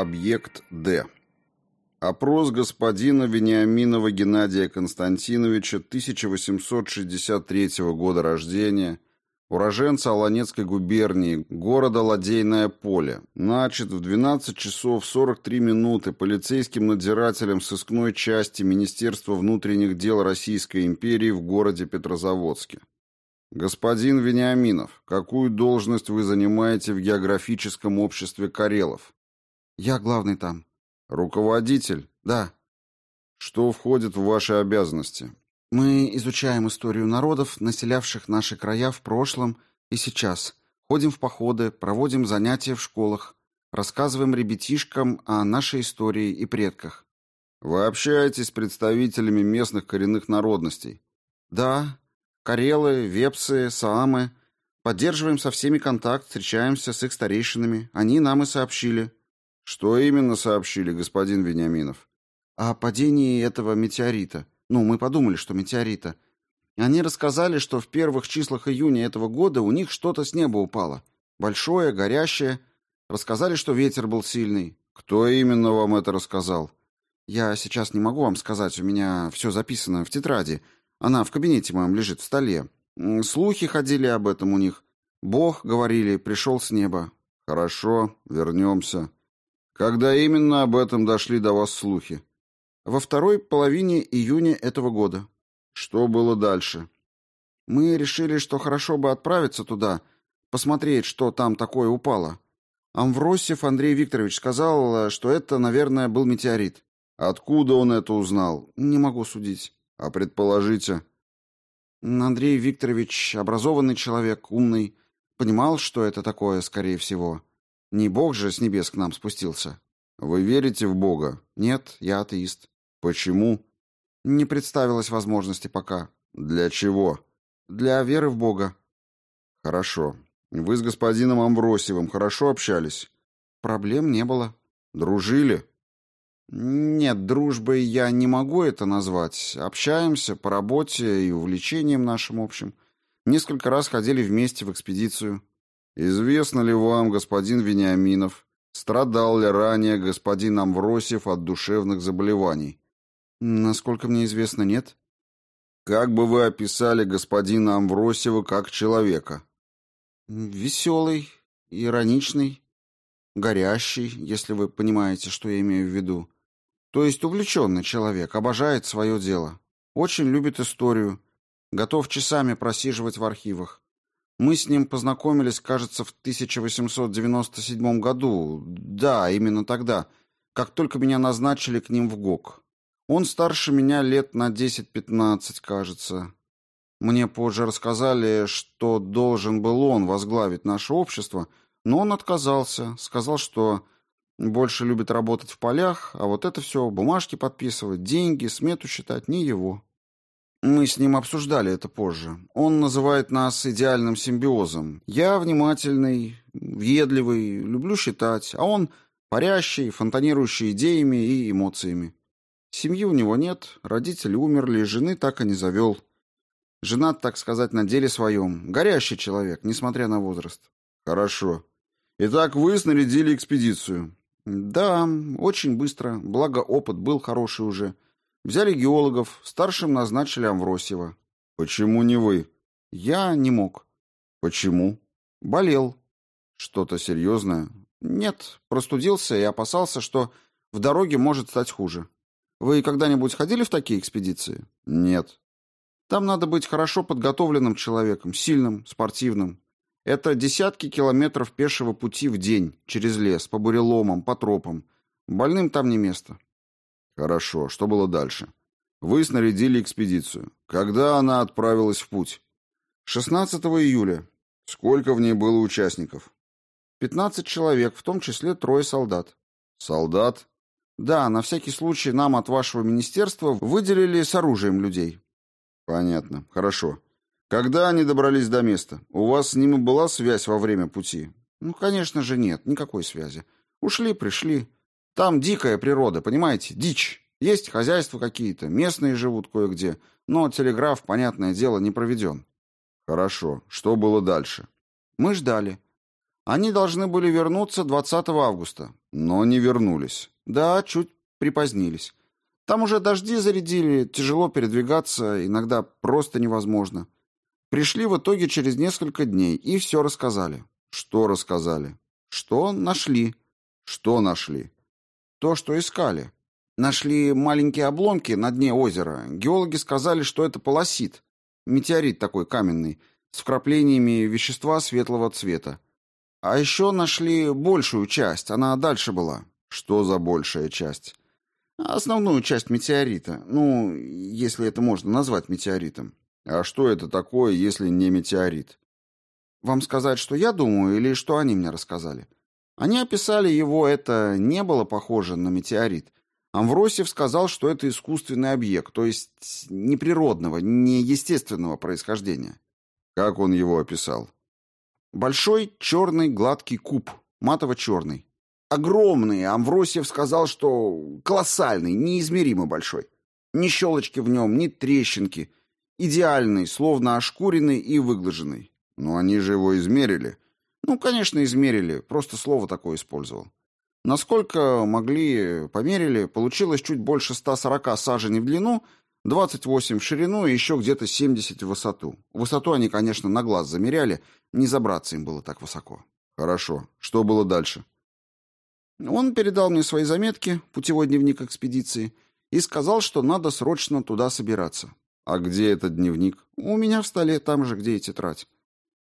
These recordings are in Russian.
Объект Д. Опрос господина Вениаминова Геннадия Константиновича, 1863 года рождения, уроженца Аланецкой губернии, города Ладейное поле, начат в 12 часов 43 минуты полицейским надзирателем сыскной части Министерства внутренних дел Российской империи в городе Петрозаводске. Господин Вениаминов, какую должность вы занимаете в географическом обществе Карелов? Я главный там. Руководитель? Да. Что входит в ваши обязанности? Мы изучаем историю народов, населявших наши края в прошлом и сейчас. Ходим в походы, проводим занятия в школах, рассказываем ребятишкам о нашей истории и предках. Вы общаетесь с представителями местных коренных народностей? Да, карелы, вепсы, саамы. Поддерживаем со всеми контакт, встречаемся с их старейшинами. Они нам и сообщили. Что именно сообщили, господин Вениаминов? О падении этого метеорита. Ну, мы подумали, что метеорита. Они рассказали, что в первых числах июня этого года у них что-то с неба упало. Большое, горящее. Рассказали, что ветер был сильный. Кто именно вам это рассказал? Я сейчас не могу вам сказать, у меня все записано в тетради. Она в кабинете моем лежит в столе. Слухи ходили об этом у них. Бог, говорили, пришел с неба. Хорошо, вернемся. Когда именно об этом дошли до вас слухи? Во второй половине июня этого года. Что было дальше? Мы решили, что хорошо бы отправиться туда, посмотреть, что там такое упало. Амвросев Андрей Викторович сказал, что это, наверное, был метеорит. Откуда он это узнал? Не могу судить. А предположите? Андрей Викторович образованный человек, умный, понимал, что это такое, скорее всего. Не Бог же с небес к нам спустился. Вы верите в Бога? Нет, я атеист. Почему? Не представилось возможности пока. Для чего? Для веры в Бога. Хорошо. Вы с господином Амвросиевым хорошо общались? Проблем не было. Дружили? Нет, дружбой я не могу это назвать. Общаемся по работе и увлечениям нашим общим. Несколько раз ходили вместе в экспедицию. Известно ли вам, господин Вениаминов, страдал ли ранее господин Амвросьев от душевных заболеваний? Насколько мне известно, нет. Как бы вы описали господина Амвросьева как человека? Веселый, ироничный, горящий, если вы понимаете, что я имею в виду. То есть увлеченный человек, обожает свое дело, очень любит историю, готов часами просиживать в архивах. Мы с ним познакомились, кажется, в 1897 году. Да, именно тогда, как только меня назначили к ним в ГОК. Он старше меня лет на 10-15, кажется. Мне позже рассказали, что должен был он возглавить наше общество, но он отказался, сказал, что больше любит работать в полях, а вот это все, бумажки подписывать, деньги, смету считать, не его. Мы с ним обсуждали это позже. Он называет нас идеальным симбиозом. Я внимательный, въедливый, люблю считать, а он парящий, фонтанирующий идеями и эмоциями. Семьи у него нет, родители умерли, жены так и не завел. Женат, так сказать, на деле своем. Горящий человек, несмотря на возраст. Хорошо. Итак, вы снарядили экспедицию. Да, очень быстро, благо опыт был хороший уже. Взяли геологов, старшим назначили Амвросьева. Почему не вы? Я не мог. Почему? Болел. Что-то серьезное? Нет, простудился и опасался, что в дороге может стать хуже. Вы когда-нибудь ходили в такие экспедиции? Нет. Там надо быть хорошо подготовленным человеком, сильным, спортивным. Это десятки километров пешего пути в день, через лес, по буреломам, по тропам. Больным там не место. Хорошо, что было дальше? Вы снарядили экспедицию. Когда она отправилась в путь? 16 июля. Сколько в ней было участников? 15 человек, в том числе трое солдат. Солдат? Да, на всякий случай нам от вашего министерства выделили с оружием людей. Понятно. Хорошо. Когда они добрались до места? У вас с ними была связь во время пути? Ну, конечно же, нет, никакой связи. Ушли, пришли. Там дикая природа, понимаете? Дичь. Есть хозяйства какие-то, местные живут кое-где, но телеграф, понятное дело, не проведен. Хорошо. Что было дальше? Мы ждали. Они должны были вернуться 20 августа. Но не вернулись. Да, чуть припозднились. Там уже дожди зарядили, тяжело передвигаться, иногда просто невозможно. Пришли в итоге через несколько дней и все рассказали. Что рассказали? Что нашли. Что нашли? То, что искали. Нашли маленькие обломки на дне озера. Геологи сказали, что это полосит. Метеорит такой каменный, с вкраплениями вещества светлого цвета. А еще нашли большую часть, она дальше была. Что за большая часть? Основную часть метеорита. Ну, если это можно назвать метеоритом. А что это такое, если не метеорит? Вам сказать, что я думаю, или что они мне рассказали? Они описали его, это не было похоже на метеорит. Амвросев сказал, что это искусственный объект, то есть неприродного, неестественного происхождения. Как он его описал? Большой черный гладкий куб, матово-черный. Огромный, Амвросьев сказал, что колоссальный, неизмеримо большой. Ни щелочки в нем, ни трещинки. Идеальный, словно ошкуренный и выглаженный. Но они же его измерили. Ну, конечно, измерили, просто слово такое использовал. Насколько могли, померили, получилось чуть больше 140 саженей в длину, 28 в ширину и еще где-то 70 в высоту. Высоту они, конечно, на глаз замеряли, не забраться им было так высоко. Хорошо. Что было дальше? Он передал мне свои заметки, путевой дневник экспедиции, и сказал, что надо срочно туда собираться. А где этот дневник? У меня в столе, там же, где и тетрадь.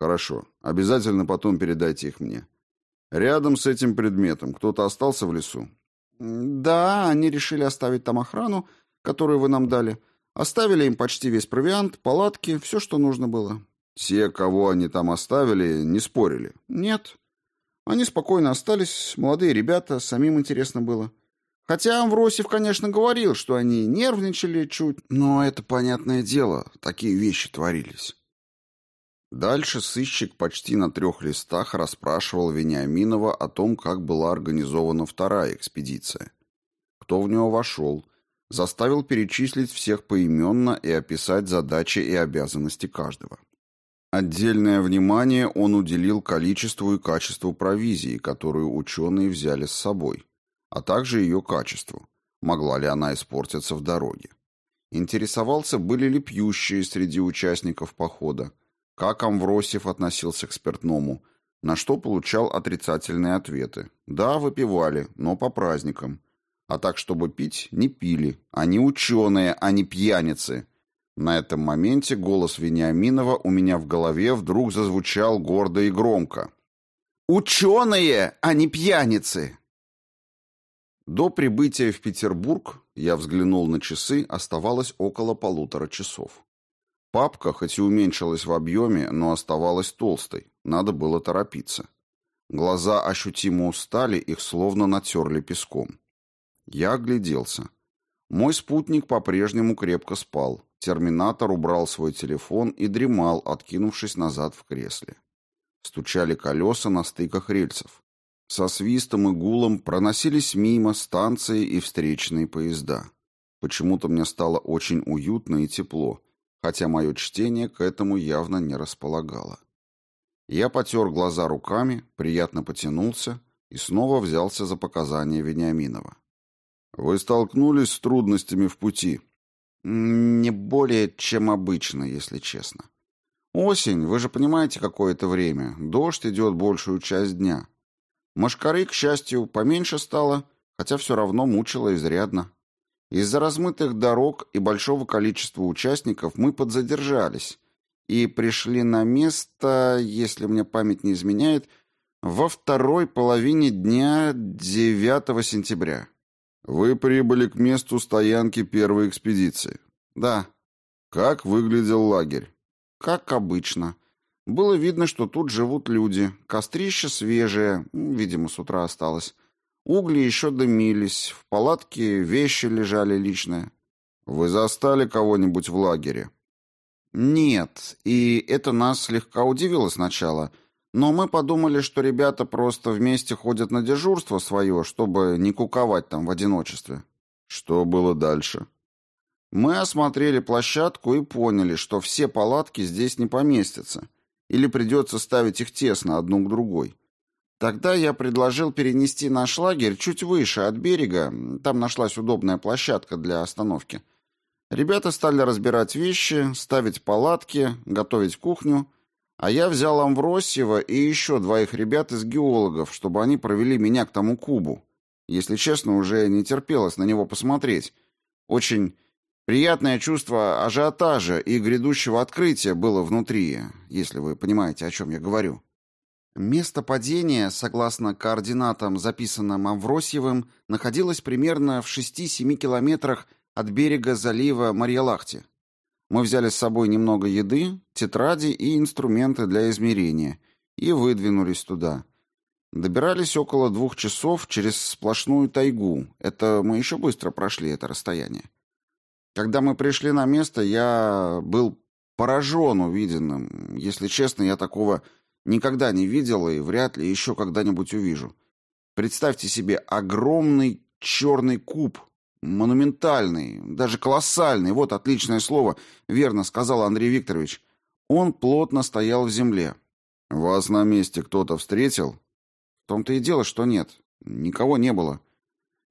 Хорошо. Обязательно потом передайте их мне. Рядом с этим предметом кто-то остался в лесу? Да, они решили оставить там охрану, которую вы нам дали. Оставили им почти весь провиант, палатки, все, что нужно было. Те, кого они там оставили, не спорили? Нет. Они спокойно остались, молодые ребята, самим интересно было. Хотя Амвросев, конечно, говорил, что они нервничали чуть, но это понятное дело, такие вещи творились. Дальше сыщик почти на трех листах расспрашивал Вениаминова о том, как была организована вторая экспедиция. Кто в него вошел, заставил перечислить всех поименно и описать задачи и обязанности каждого. Отдельное внимание он уделил количеству и качеству провизии, которую ученые взяли с собой, а также ее качеству, могла ли она испортиться в дороге. Интересовался, были ли пьющие среди участников похода, как Амвросьев относился к спиртному, на что получал отрицательные ответы. Да, выпивали, но по праздникам. А так, чтобы пить, не пили. Они ученые, а не пьяницы. На этом моменте голос Вениаминова у меня в голове вдруг зазвучал гордо и громко. «Ученые, а не пьяницы!» До прибытия в Петербург, я взглянул на часы, оставалось около полутора часов. Папка, хоть и уменьшилась в объеме, но оставалась толстой. Надо было торопиться. Глаза ощутимо устали, их словно натерли песком. Я огляделся. Мой спутник по-прежнему крепко спал. Терминатор убрал свой телефон и дремал, откинувшись назад в кресле. Стучали колеса на стыках рельсов. Со свистом и гулом проносились мимо станции и встречные поезда. Почему-то мне стало очень уютно и тепло, хотя мое чтение к этому явно не располагало. Я потер глаза руками, приятно потянулся и снова взялся за показания Вениаминова. «Вы столкнулись с трудностями в пути?» «Не более, чем обычно, если честно. Осень, вы же понимаете, какое это время. Дождь идет большую часть дня. Машкары, к счастью, поменьше стало, хотя все равно мучило изрядно. Из-за размытых дорог и большого количества участников мы подзадержались и пришли на место, если мне память не изменяет, во второй половине дня 9 сентября. Вы прибыли к месту стоянки первой экспедиции. Да. Как выглядел лагерь? Как обычно. Было видно, что тут живут люди. Кострище свежее, видимо, с утра осталось. Угли еще дымились, в палатке вещи лежали личные. Вы застали кого-нибудь в лагере? Нет, и это нас слегка удивило сначала. Но мы подумали, что ребята просто вместе ходят на дежурство свое, чтобы не куковать там в одиночестве. Что было дальше? Мы осмотрели площадку и поняли, что все палатки здесь не поместятся, или придется ставить их тесно одну к другой. Тогда я предложил перенести наш лагерь чуть выше от берега, там нашлась удобная площадка для остановки. Ребята стали разбирать вещи, ставить палатки, готовить кухню, а я взял Амвросьева и еще двоих ребят из геологов, чтобы они провели меня к тому кубу. Если честно, уже не терпелось на него посмотреть. Очень приятное чувство ажиотажа и грядущего открытия было внутри, если вы понимаете, о чем я говорю. Место падения, согласно координатам, записанным Амвросьевым, находилось примерно в 6-7 километрах от берега залива Марьялахти. Мы взяли с собой немного еды, тетради и инструменты для измерения и выдвинулись туда. Добирались около двух часов через сплошную тайгу. Это мы еще быстро прошли это расстояние. Когда мы пришли на место, я был поражен увиденным. Если честно, я такого Никогда не видел и вряд ли еще когда-нибудь увижу. Представьте себе огромный черный куб, монументальный, даже колоссальный, вот отличное слово, верно сказал Андрей Викторович. Он плотно стоял в земле. Вас на месте кто-то встретил? В том-то и дело, что нет. Никого не было.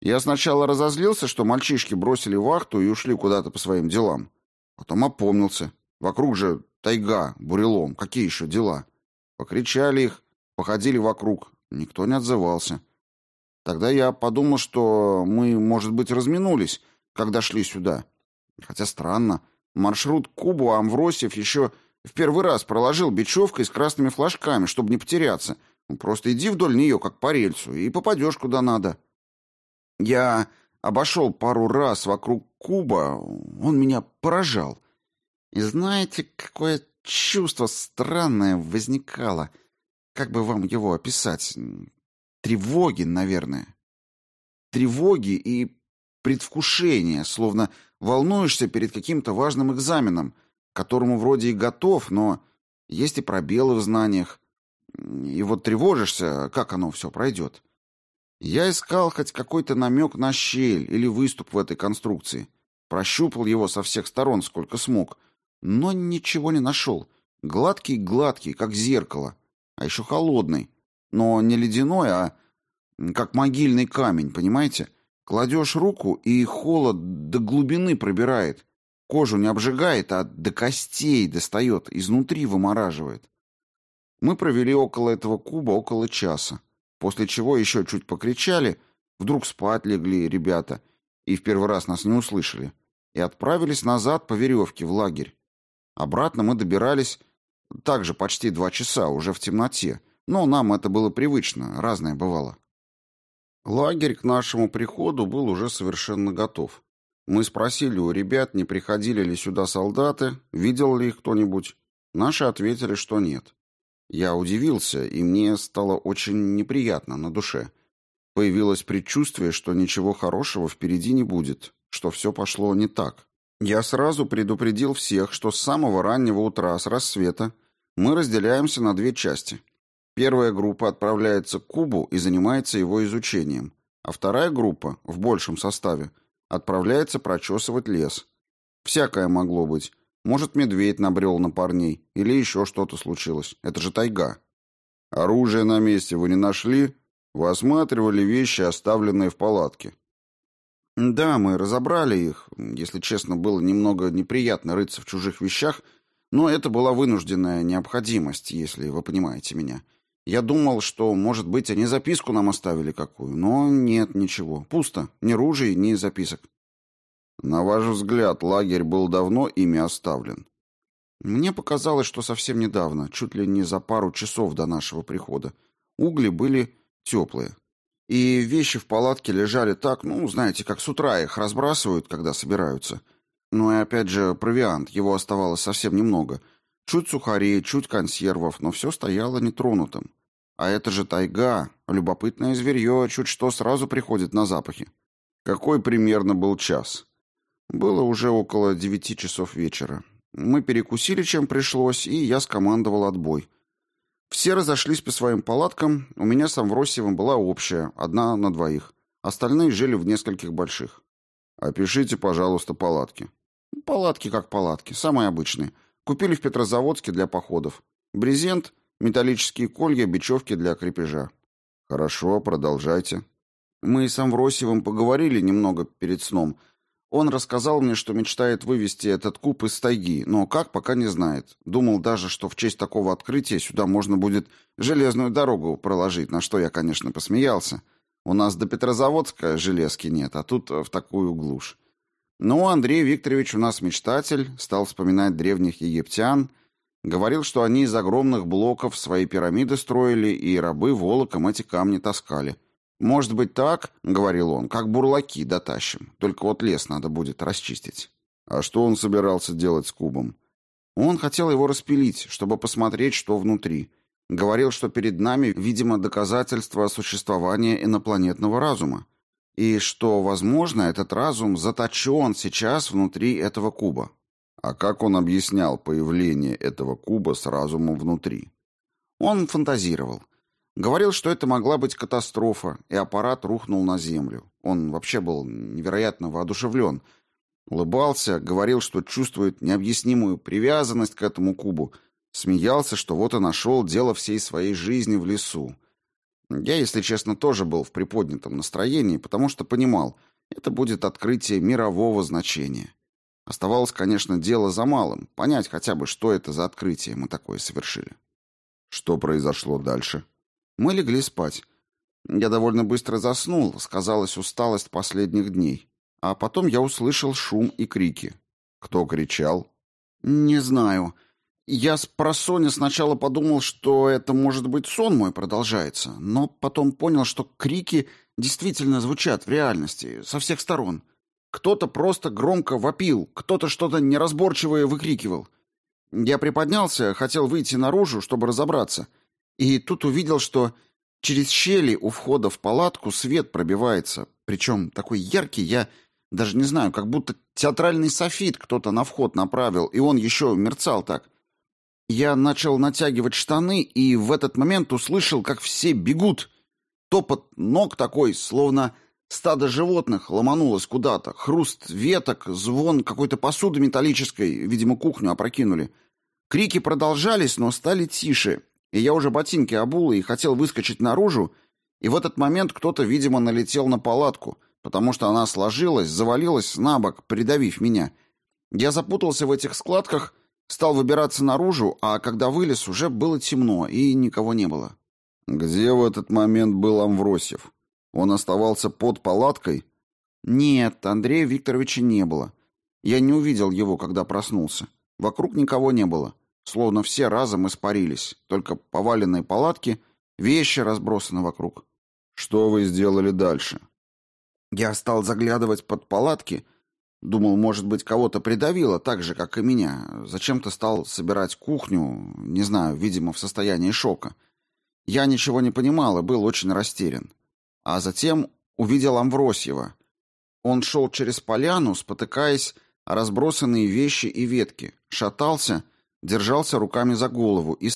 Я сначала разозлился, что мальчишки бросили вахту и ушли куда-то по своим делам. Потом опомнился. Вокруг же тайга, бурелом, какие еще дела? Покричали их, походили вокруг. Никто не отзывался. Тогда я подумал, что мы, может быть, разминулись, когда шли сюда. Хотя странно. Маршрут к Кубу Амвросьев еще в первый раз проложил бечевкой с красными флажками, чтобы не потеряться. Ну, просто иди вдоль нее, как по рельсу, и попадешь куда надо. Я обошел пару раз вокруг Куба, он меня поражал. И знаете, какое чувство странное возникало. Как бы вам его описать? Тревоги, наверное. Тревоги и предвкушение, словно волнуешься перед каким-то важным экзаменом, к которому вроде и готов, но есть и пробелы в знаниях. И вот тревожишься, как оно все пройдет. Я искал хоть какой-то намек на щель или выступ в этой конструкции. Прощупал его со всех сторон, сколько смог — но ничего не нашел. Гладкий-гладкий, как зеркало, а еще холодный. Но не ледяной, а как могильный камень, понимаете? Кладешь руку, и холод до глубины пробирает. Кожу не обжигает, а до костей достает, изнутри вымораживает. Мы провели около этого куба около часа, после чего еще чуть покричали, вдруг спать легли ребята, и в первый раз нас не услышали, и отправились назад по веревке в лагерь. Обратно мы добирались также почти два часа, уже в темноте, но нам это было привычно, разное бывало. Лагерь к нашему приходу был уже совершенно готов. Мы спросили у ребят, не приходили ли сюда солдаты, видел ли их кто-нибудь. Наши ответили, что нет. Я удивился, и мне стало очень неприятно на душе. Появилось предчувствие, что ничего хорошего впереди не будет, что все пошло не так. Я сразу предупредил всех, что с самого раннего утра, с рассвета, мы разделяемся на две части. Первая группа отправляется к Кубу и занимается его изучением, а вторая группа, в большем составе, отправляется прочесывать лес. Всякое могло быть. Может, медведь набрел на парней, или еще что-то случилось. Это же тайга. Оружие на месте вы не нашли? Вы осматривали вещи, оставленные в палатке. Да, мы разобрали их. Если честно, было немного неприятно рыться в чужих вещах, но это была вынужденная необходимость, если вы понимаете меня. Я думал, что, может быть, они записку нам оставили какую, но нет, ничего. Пусто. Ни ружей, ни записок. На ваш взгляд, лагерь был давно ими оставлен? Мне показалось, что совсем недавно, чуть ли не за пару часов до нашего прихода. Угли были теплые. И вещи в палатке лежали так, ну, знаете, как с утра их разбрасывают, когда собираются. Ну и опять же, провиант, его оставалось совсем немного. Чуть сухарей, чуть консервов, но все стояло нетронутым. А это же тайга, любопытное зверье, чуть что сразу приходит на запахи. Какой примерно был час? Было уже около девяти часов вечера. Мы перекусили, чем пришлось, и я скомандовал отбой. Все разошлись по своим палаткам, у меня с Амвросиевым была общая, одна на двоих. Остальные жили в нескольких больших. Опишите, пожалуйста, палатки. Палатки как палатки, самые обычные. Купили в Петрозаводске для походов. Брезент, металлические колья, бечевки для крепежа. Хорошо, продолжайте. Мы с Амвросиевым поговорили немного перед сном. Он рассказал мне, что мечтает вывести этот куб из тайги, но как, пока не знает. Думал даже, что в честь такого открытия сюда можно будет железную дорогу проложить, на что я, конечно, посмеялся. У нас до Петрозаводска железки нет, а тут в такую глушь. Ну, Андрей Викторович у нас мечтатель, стал вспоминать древних египтян, говорил, что они из огромных блоков свои пирамиды строили, и рабы волоком эти камни таскали. «Может быть так, — говорил он, — как бурлаки дотащим, только вот лес надо будет расчистить». А что он собирался делать с кубом? Он хотел его распилить, чтобы посмотреть, что внутри. Говорил, что перед нами, видимо, доказательство существования инопланетного разума и что, возможно, этот разум заточен сейчас внутри этого куба. А как он объяснял появление этого куба с разумом внутри? Он фантазировал. Говорил, что это могла быть катастрофа, и аппарат рухнул на землю. Он вообще был невероятно воодушевлен. Улыбался, говорил, что чувствует необъяснимую привязанность к этому кубу, смеялся, что вот и нашел дело всей своей жизни в лесу. Я, если честно, тоже был в приподнятом настроении, потому что понимал, это будет открытие мирового значения. Оставалось, конечно, дело за малым, понять хотя бы, что это за открытие мы такое совершили. Что произошло дальше? Мы легли спать. Я довольно быстро заснул, сказалась усталость последних дней. А потом я услышал шум и крики. Кто кричал? Не знаю. Я с просоня сначала подумал, что это, может быть, сон мой продолжается, но потом понял, что крики действительно звучат в реальности, со всех сторон. Кто-то просто громко вопил, кто-то что-то неразборчивое выкрикивал. Я приподнялся, хотел выйти наружу, чтобы разобраться, и тут увидел, что через щели у входа в палатку свет пробивается, причем такой яркий, я даже не знаю, как будто театральный софит кто-то на вход направил, и он еще мерцал так. Я начал натягивать штаны и в этот момент услышал, как все бегут. Топот ног такой, словно стадо животных ломанулось куда-то. Хруст веток, звон какой-то посуды металлической, видимо, кухню опрокинули. Крики продолжались, но стали тише. И я уже ботинки обул и хотел выскочить наружу, и в этот момент кто-то, видимо, налетел на палатку, потому что она сложилась, завалилась на бок, придавив меня. Я запутался в этих складках Стал выбираться наружу, а когда вылез, уже было темно и никого не было. Где в этот момент был Амвросьев? Он оставался под палаткой? Нет, Андрея Викторовича не было. Я не увидел его, когда проснулся. Вокруг никого не было. Словно все разом испарились. Только поваленные палатки, вещи разбросаны вокруг. Что вы сделали дальше? Я стал заглядывать под палатки Думал, может быть, кого-то придавило так же, как и меня. Зачем-то стал собирать кухню, не знаю, видимо, в состоянии шока. Я ничего не понимал и был очень растерян. А затем увидел Амвросьева. Он шел через поляну, спотыкаясь о разбросанные вещи и ветки, шатался, держался руками за голову и